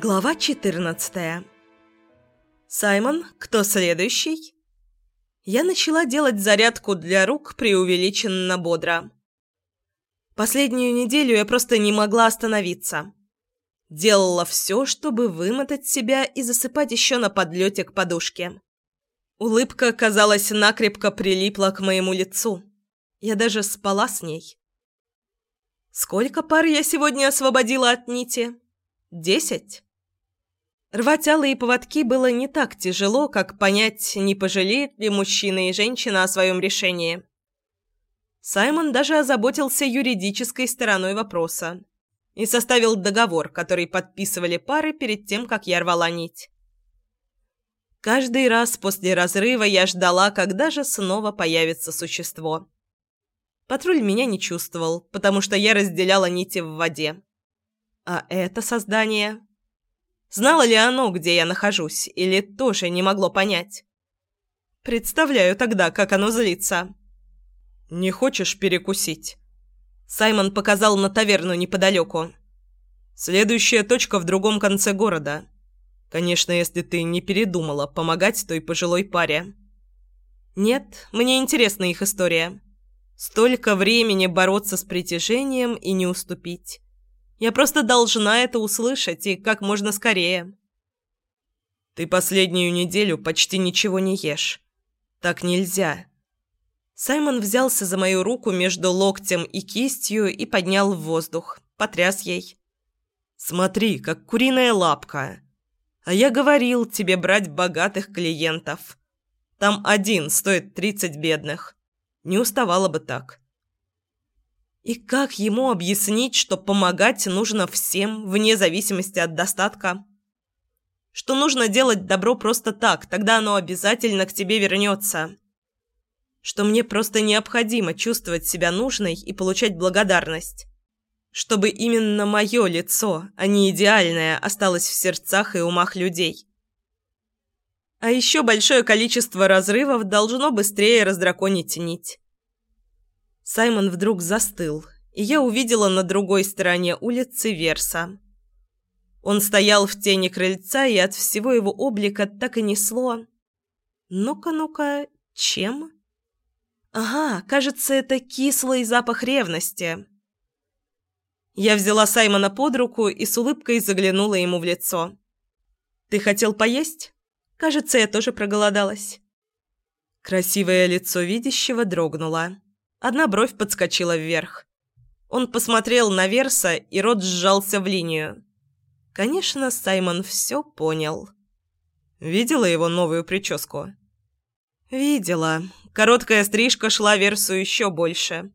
Глава 14 «Саймон, кто следующий?» Я начала делать зарядку для рук преувеличенно бодро. Последнюю неделю я просто не могла остановиться. Делала все, чтобы вымотать себя и засыпать еще на подлете к подушке. Улыбка, казалось, накрепко прилипла к моему лицу. Я даже спала с ней. Сколько пар я сегодня освободила от нити? Десять? Рвать алые поводки было не так тяжело, как понять, не пожалеет ли мужчина и женщина о своем решении. Саймон даже озаботился юридической стороной вопроса и составил договор, который подписывали пары перед тем, как я рвала нить. Каждый раз после разрыва я ждала, когда же снова появится существо. Патруль меня не чувствовал, потому что я разделяла нити в воде. А это создание Знало ли оно, где я нахожусь, или тоже не могло понять? Представляю тогда, как оно злится. «Не хочешь перекусить?» Саймон показал на таверну неподалеку. «Следующая точка в другом конце города. Конечно, если ты не передумала помогать той пожилой паре». «Нет, мне интересна их история. Столько времени бороться с притяжением и не уступить. Я просто должна это услышать и как можно скорее. Ты последнюю неделю почти ничего не ешь. Так нельзя. Саймон взялся за мою руку между локтем и кистью и поднял в воздух, потряс ей. Смотри, как куриная лапка. А я говорил тебе брать богатых клиентов. Там один стоит тридцать бедных. Не уставала бы так. И как ему объяснить, что помогать нужно всем, вне зависимости от достатка? Что нужно делать добро просто так, тогда оно обязательно к тебе вернется. Что мне просто необходимо чувствовать себя нужной и получать благодарность. Чтобы именно мое лицо, а не идеальное, осталось в сердцах и умах людей. А еще большое количество разрывов должно быстрее раздраконить нить. Саймон вдруг застыл, и я увидела на другой стороне улицы Верса. Он стоял в тени крыльца, и от всего его облика так и несло. «Ну-ка, ну-ка, чем?» «Ага, кажется, это кислый запах ревности». Я взяла Саймона под руку и с улыбкой заглянула ему в лицо. «Ты хотел поесть? Кажется, я тоже проголодалась». Красивое лицо видящего дрогнуло. Одна бровь подскочила вверх. Он посмотрел на Верса, и рот сжался в линию. Конечно, Саймон все понял. Видела его новую прическу? Видела. Короткая стрижка шла Версу еще больше.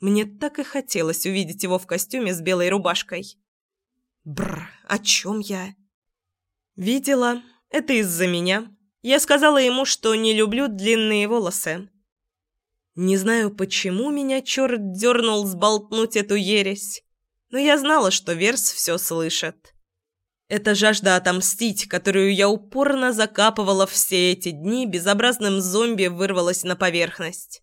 Мне так и хотелось увидеть его в костюме с белой рубашкой. Бр, о чем я? Видела. Это из-за меня. Я сказала ему, что не люблю длинные волосы. Не знаю, почему меня черт дернул сболтнуть эту ересь, но я знала, что Верс все слышит. Эта жажда отомстить, которую я упорно закапывала все эти дни, безобразным зомби вырвалась на поверхность.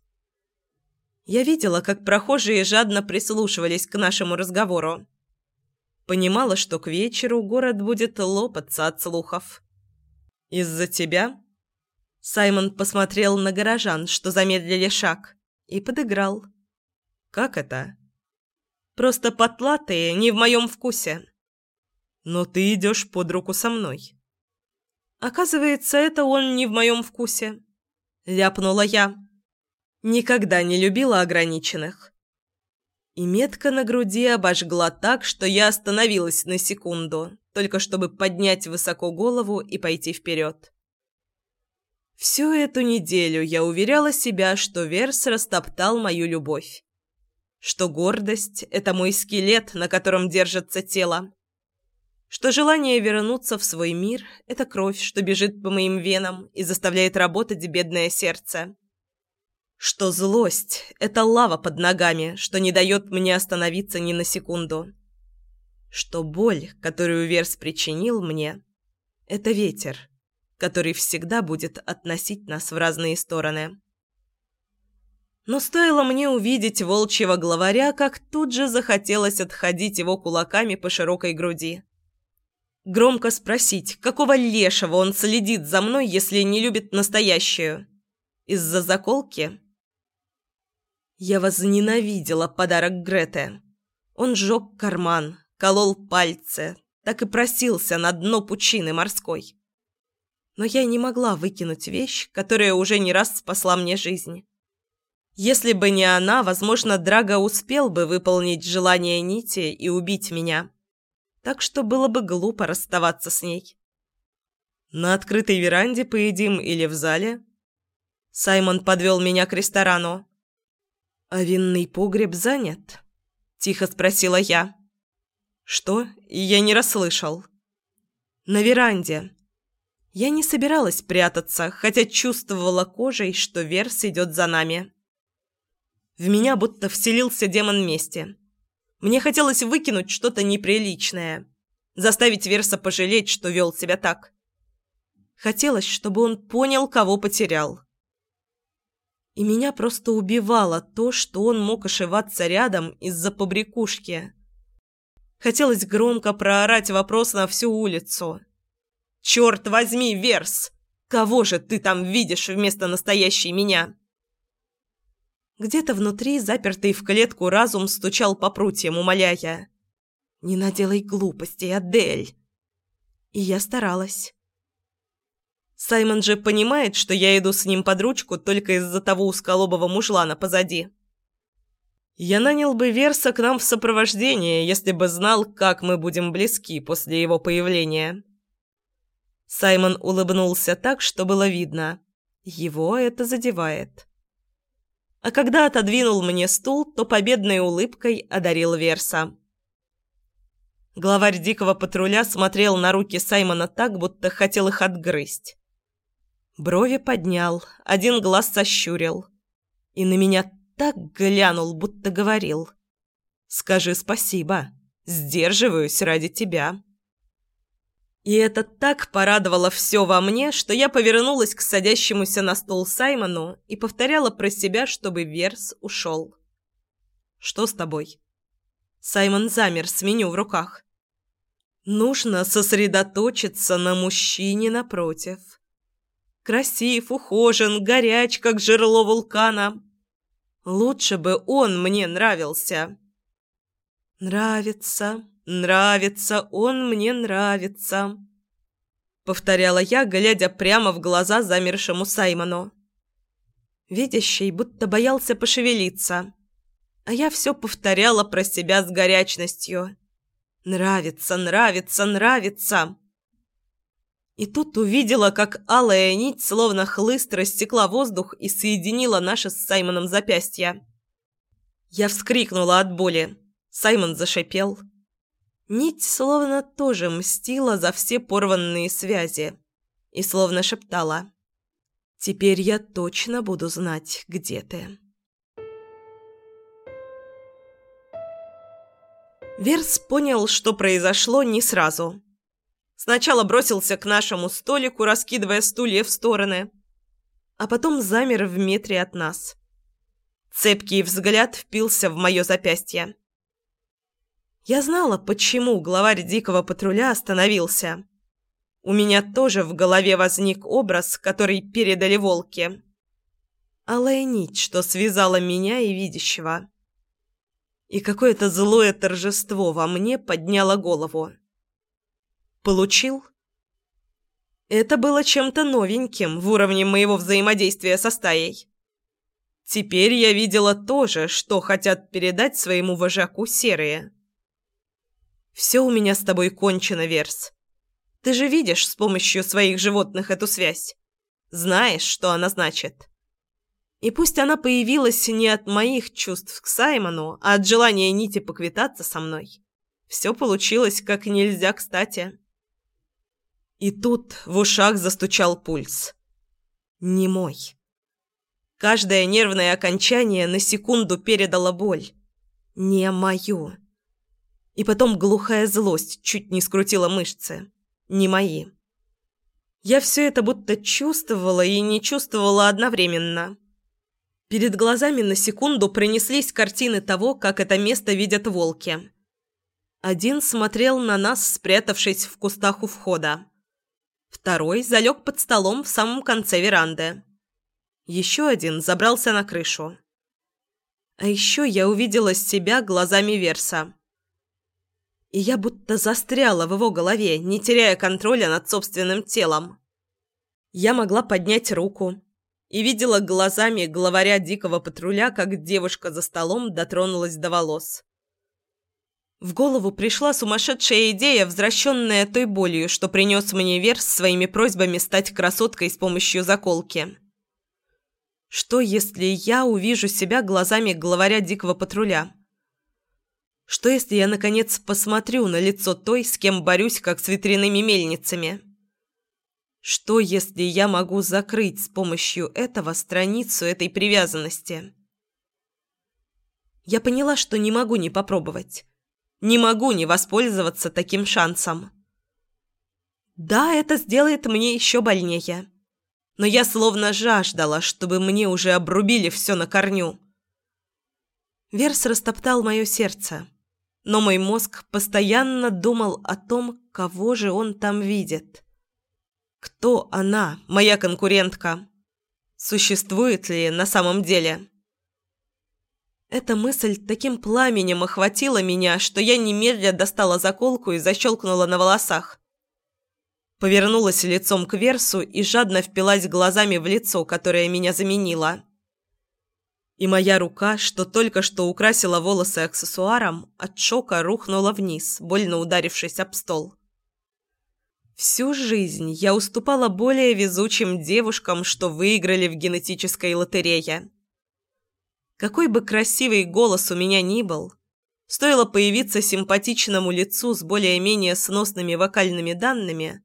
Я видела, как прохожие жадно прислушивались к нашему разговору. Понимала, что к вечеру город будет лопаться от слухов. «Из-за тебя?» Саймон посмотрел на горожан, что замедлили шаг, и подыграл. «Как это?» «Просто потлатые, не в моем вкусе». «Но ты идешь под руку со мной». «Оказывается, это он не в моем вкусе», — ляпнула я. Никогда не любила ограниченных. И метка на груди обожгла так, что я остановилась на секунду, только чтобы поднять высоко голову и пойти вперед. Всю эту неделю я уверяла себя, что Верс растоптал мою любовь. Что гордость – это мой скелет, на котором держится тело. Что желание вернуться в свой мир – это кровь, что бежит по моим венам и заставляет работать бедное сердце. Что злость – это лава под ногами, что не дает мне остановиться ни на секунду. Что боль, которую Верс причинил мне – это ветер – который всегда будет относить нас в разные стороны. Но стоило мне увидеть волчьего главаря, как тут же захотелось отходить его кулаками по широкой груди. Громко спросить, какого лешего он следит за мной, если не любит настоящую? Из-за заколки? Я возненавидела подарок Грете. Он сжег карман, колол пальцы, так и просился на дно пучины морской. Но я не могла выкинуть вещь, которая уже не раз спасла мне жизнь. Если бы не она, возможно, Драго успел бы выполнить желание Нити и убить меня так что было бы глупо расставаться с ней. «На открытой веранде поедим или в зале?» Саймон подвел меня к ресторану. «А винный погреб занят?» – тихо спросила я. «Что? Я не расслышал». «На веранде». Я не собиралась прятаться, хотя чувствовала кожей, что Верс идет за нами. В меня будто вселился демон мести. Мне хотелось выкинуть что-то неприличное, заставить Верса пожалеть, что вел себя так. Хотелось, чтобы он понял, кого потерял. И меня просто убивало то, что он мог ошиваться рядом из-за побрякушки. Хотелось громко проорать вопрос на всю улицу. «Черт возьми, Верс! Кого же ты там видишь вместо настоящей меня?» Где-то внутри, запертый в клетку, разум стучал по прутьям, умоляя. «Не наделай глупостей, Адель!» И я старалась. Саймон же понимает, что я иду с ним под ручку только из-за того узколобого мужлана позади. Я нанял бы Верса к нам в сопровождение, если бы знал, как мы будем близки после его появления. Саймон улыбнулся так, что было видно. Его это задевает а когда отодвинул мне стул, то победной улыбкой одарил Верса. Главарь дикого патруля смотрел на руки Саймона так, будто хотел их отгрызть. Брови поднял, один глаз сощурил. И на меня так глянул, будто говорил. «Скажи спасибо. Сдерживаюсь ради тебя». И это так порадовало все во мне, что я повернулась к садящемуся на стол Саймону и повторяла про себя, чтобы Верс ушел. «Что с тобой?» Саймон замер с меню в руках. «Нужно сосредоточиться на мужчине напротив. Красив, ухожен, горяч, как жерло вулкана. Лучше бы он мне нравился». «Нравится», «Нравится, он мне нравится», — повторяла я, глядя прямо в глаза замершему Саймону. Видящий будто боялся пошевелиться, а я все повторяла про себя с горячностью. «Нравится, нравится, нравится!» И тут увидела, как алая нить, словно хлыст, рассекла воздух и соединила наши с Саймоном запястья. Я вскрикнула от боли. Саймон зашипел. Нить словно тоже мстила за все порванные связи и словно шептала «Теперь я точно буду знать, где ты». Верс понял, что произошло не сразу. Сначала бросился к нашему столику, раскидывая стулья в стороны, а потом замер в метре от нас. Цепкий взгляд впился в мое запястье. Я знала, почему главарь дикого патруля остановился. У меня тоже в голове возник образ, который передали волки. Алая нить, что связала меня и видящего. И какое-то злое торжество во мне подняло голову. Получил? Это было чем-то новеньким в уровне моего взаимодействия со стаей. Теперь я видела то же, что хотят передать своему вожаку серые. Все у меня с тобой кончено, Верс. Ты же видишь с помощью своих животных эту связь. Знаешь, что она значит. И пусть она появилась не от моих чувств к Саймону, а от желания Нити поквитаться со мной. Все получилось как нельзя кстати. И тут в ушах застучал пульс. Не мой. Каждое нервное окончание на секунду передало боль. Не мою. И потом глухая злость чуть не скрутила мышцы. Не мои. Я все это будто чувствовала и не чувствовала одновременно. Перед глазами на секунду принеслись картины того, как это место видят волки. Один смотрел на нас, спрятавшись в кустах у входа. Второй залег под столом в самом конце веранды. Еще один забрался на крышу. А еще я увидела себя глазами Верса. И я будто застряла в его голове, не теряя контроля над собственным телом. Я могла поднять руку и видела глазами главаря дикого патруля, как девушка за столом дотронулась до волос. В голову пришла сумасшедшая идея, возвращенная той болью, что принес мне Верс своими просьбами стать красоткой с помощью заколки. Что, если я увижу себя глазами главаря дикого патруля? Что, если я, наконец, посмотрю на лицо той, с кем борюсь, как с ветряными мельницами? Что, если я могу закрыть с помощью этого страницу этой привязанности? Я поняла, что не могу не попробовать. Не могу не воспользоваться таким шансом. Да, это сделает мне еще больнее но я словно жаждала, чтобы мне уже обрубили все на корню. Верс растоптал мое сердце, но мой мозг постоянно думал о том, кого же он там видит. Кто она, моя конкурентка? Существует ли на самом деле? Эта мысль таким пламенем охватила меня, что я немедля достала заколку и защелкнула на волосах. Повернулась лицом к Версу и жадно впилась глазами в лицо, которое меня заменило. И моя рука, что только что украсила волосы аксессуаром, от шока рухнула вниз, больно ударившись об стол. Всю жизнь я уступала более везучим девушкам, что выиграли в генетической лотерее. Какой бы красивый голос у меня ни был, стоило появиться симпатичному лицу с более-менее сносными вокальными данными,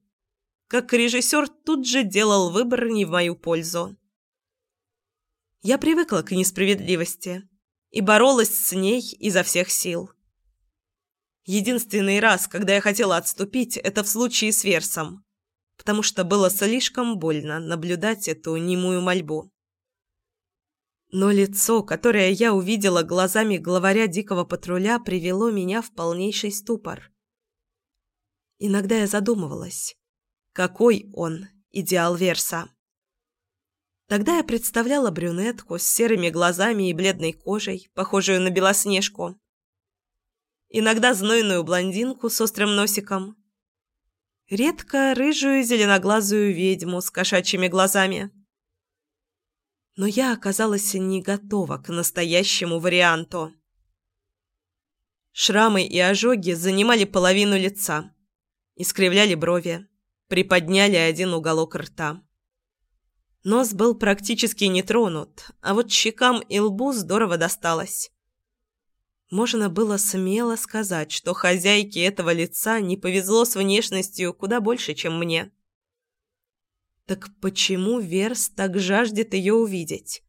как режиссер тут же делал выбор не в мою пользу. Я привыкла к несправедливости и боролась с ней изо всех сил. Единственный раз, когда я хотела отступить, это в случае с Версом, потому что было слишком больно наблюдать эту немую мольбу. Но лицо, которое я увидела глазами главаря дикого патруля, привело меня в полнейший ступор. Иногда я задумывалась, какой он, идеал Верса? Тогда я представляла брюнетку с серыми глазами и бледной кожей, похожую на белоснежку. Иногда знойную блондинку с острым носиком. Редко рыжую зеленоглазую ведьму с кошачьими глазами. Но я оказалась не готова к настоящему варианту. Шрамы и ожоги занимали половину лица, искривляли брови, приподняли один уголок рта. Нос был практически не тронут, а вот щекам и лбу здорово досталось. Можно было смело сказать, что хозяйке этого лица не повезло с внешностью куда больше, чем мне. Так почему Верс так жаждет ее увидеть?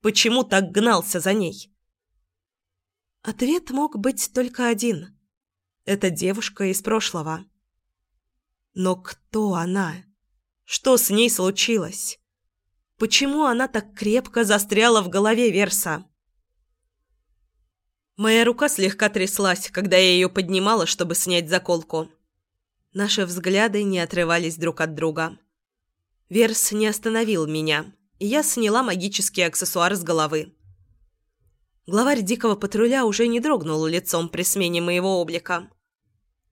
Почему так гнался за ней? Ответ мог быть только один. Это девушка из прошлого. Но кто она? Что с ней случилось? Почему она так крепко застряла в голове Верса? Моя рука слегка тряслась, когда я ее поднимала, чтобы снять заколку. Наши взгляды не отрывались друг от друга. Верс не остановил меня, и я сняла магический аксессуар с головы. Главарь дикого патруля уже не дрогнул лицом при смене моего облика.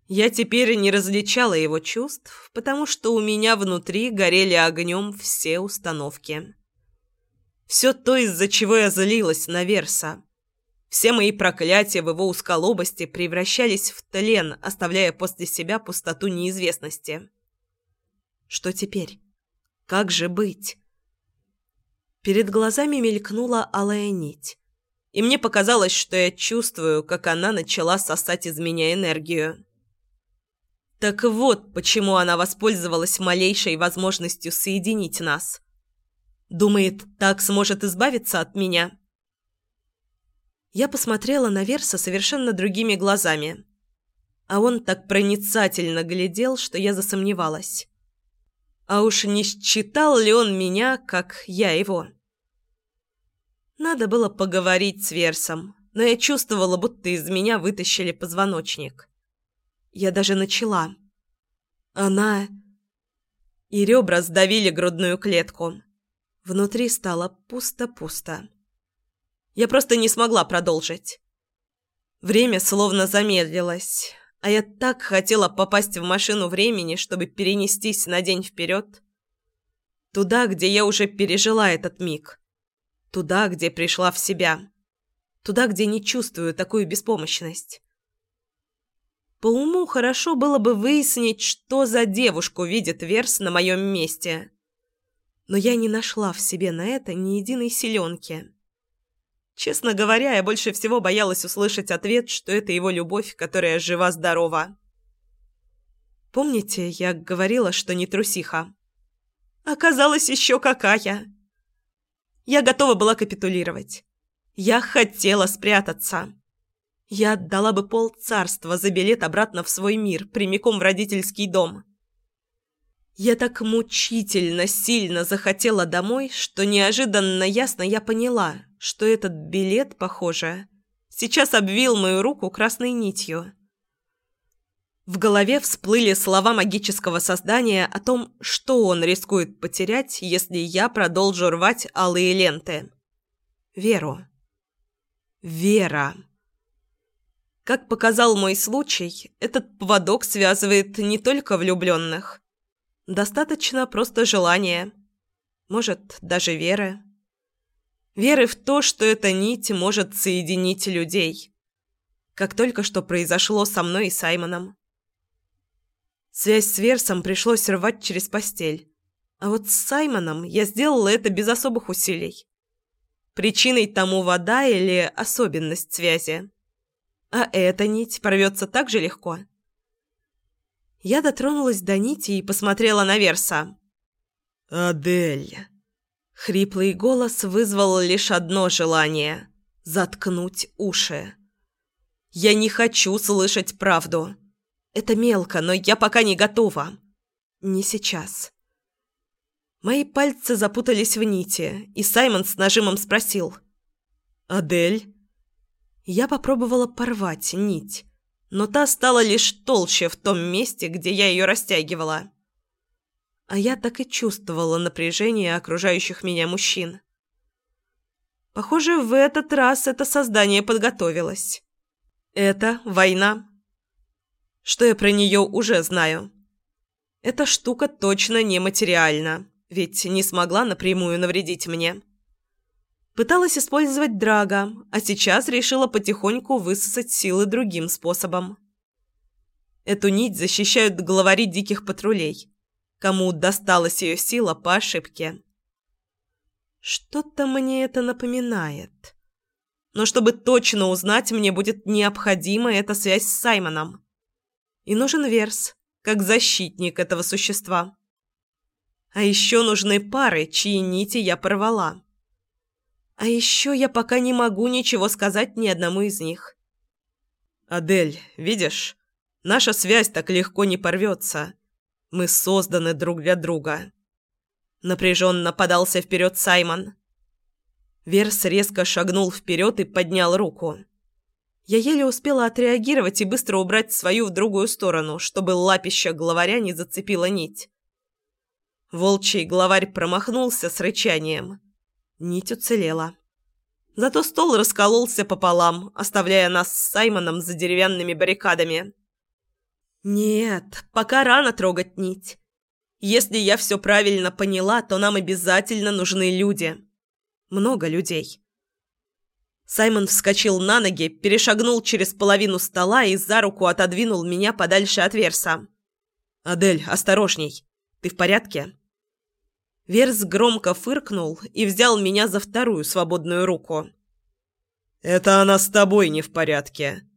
Я теперь не различала его чувств, потому что у меня внутри горели огнем все установки. Все то, из-за чего я злилась на Верса. Все мои проклятия в его узколобости превращались в тлен, оставляя после себя пустоту неизвестности. Что теперь? Как же быть? Перед глазами мелькнула алая нить, и мне показалось, что я чувствую, как она начала сосать из меня энергию. Так вот, почему она воспользовалась малейшей возможностью соединить нас. Думает, так сможет избавиться от меня. Я посмотрела на Верса совершенно другими глазами. А он так проницательно глядел, что я засомневалась. А уж не считал ли он меня, как я его? Надо было поговорить с Версом, но я чувствовала, будто из меня вытащили позвоночник. Я даже начала. Она... И ребра сдавили грудную клетку. Внутри стало пусто-пусто. Я просто не смогла продолжить. Время словно замедлилось, а я так хотела попасть в машину времени, чтобы перенестись на день вперед. Туда, где я уже пережила этот миг. Туда, где пришла в себя. Туда, где не чувствую такую беспомощность. По уму хорошо было бы выяснить, что за девушку видит Верс на моем месте. Но я не нашла в себе на это ни единой селенки. Честно говоря, я больше всего боялась услышать ответ, что это его любовь, которая жива-здорова. Помните, я говорила, что не трусиха? Оказалось, еще какая. Я готова была капитулировать. Я хотела спрятаться. Я отдала бы пол царства за билет обратно в свой мир, прямиком в родительский дом. Я так мучительно, сильно захотела домой, что неожиданно ясно я поняла, что этот билет, похоже, сейчас обвил мою руку красной нитью. В голове всплыли слова магического создания о том, что он рискует потерять, если я продолжу рвать алые ленты. Веру. Вера. Как показал мой случай, этот поводок связывает не только влюбленных. Достаточно просто желания. Может, даже веры. Веры в то, что эта нить может соединить людей. Как только что произошло со мной и Саймоном. Связь с Версом пришлось рвать через постель. А вот с Саймоном я сделала это без особых усилий. Причиной тому вода или особенность связи. А эта нить порвется так же легко. Я дотронулась до нити и посмотрела на Верса. «Адель!» Хриплый голос вызвал лишь одно желание – заткнуть уши. «Я не хочу слышать правду. Это мелко, но я пока не готова. Не сейчас». Мои пальцы запутались в нити, и Саймон с нажимом спросил. «Адель?» Я попробовала порвать нить, но та стала лишь толще в том месте, где я ее растягивала. А я так и чувствовала напряжение окружающих меня мужчин. Похоже, в этот раз это создание подготовилось. Это война. Что я про нее уже знаю. Эта штука точно нематериальна, ведь не смогла напрямую навредить мне. Пыталась использовать драга, а сейчас решила потихоньку высосать силы другим способом. Эту нить защищают главари диких патрулей, кому досталась ее сила по ошибке. Что-то мне это напоминает. Но чтобы точно узнать, мне будет необходима эта связь с Саймоном. И нужен Верс, как защитник этого существа. А еще нужны пары, чьи нити я порвала. А еще я пока не могу ничего сказать ни одному из них. «Адель, видишь? Наша связь так легко не порвется. Мы созданы друг для друга». Напряженно подался вперед Саймон. Верс резко шагнул вперед и поднял руку. Я еле успела отреагировать и быстро убрать свою в другую сторону, чтобы лапища главаря не зацепила нить. Волчий главарь промахнулся с рычанием. Нить уцелела. Зато стол раскололся пополам, оставляя нас с Саймоном за деревянными баррикадами. «Нет, пока рано трогать нить. Если я все правильно поняла, то нам обязательно нужны люди. Много людей». Саймон вскочил на ноги, перешагнул через половину стола и за руку отодвинул меня подальше от Верса. «Адель, осторожней. Ты в порядке?» Верс громко фыркнул и взял меня за вторую свободную руку. «Это она с тобой не в порядке.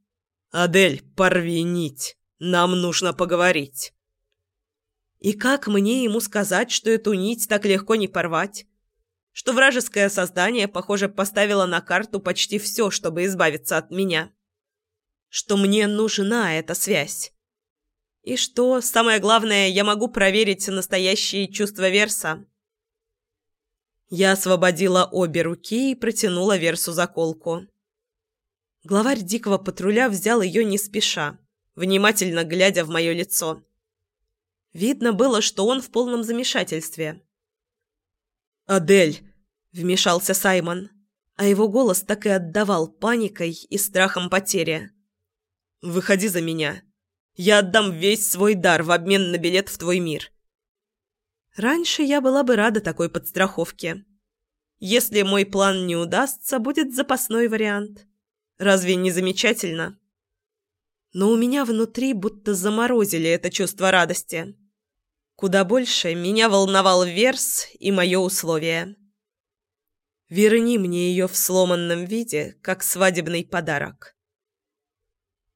Адель, порви нить. Нам нужно поговорить». И как мне ему сказать, что эту нить так легко не порвать? Что вражеское создание, похоже, поставило на карту почти все, чтобы избавиться от меня? Что мне нужна эта связь? И что, самое главное, я могу проверить настоящие чувства Верса? Я освободила обе руки и протянула Версу заколку. Главарь дикого патруля взял ее не спеша, внимательно глядя в мое лицо. Видно было, что он в полном замешательстве. «Адель!» – вмешался Саймон, а его голос так и отдавал паникой и страхом потери. «Выходи за меня. Я отдам весь свой дар в обмен на билет в твой мир». Раньше я была бы рада такой подстраховке. Если мой план не удастся, будет запасной вариант. Разве не замечательно? Но у меня внутри будто заморозили это чувство радости. Куда больше меня волновал Верс и мое условие. Верни мне ее в сломанном виде, как свадебный подарок.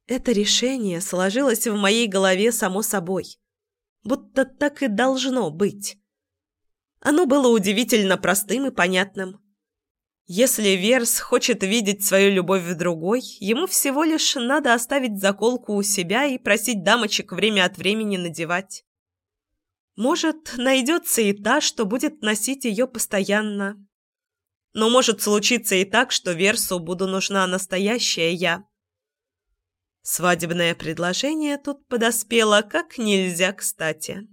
Это решение сложилось в моей голове само собой. Будто так и должно быть. Оно было удивительно простым и понятным. Если Верс хочет видеть свою любовь в другой, ему всего лишь надо оставить заколку у себя и просить дамочек время от времени надевать. Может, найдется и та, что будет носить ее постоянно. Но может случиться и так, что Версу буду нужна настоящая я. Свадебное предложение тут подоспело как нельзя кстати.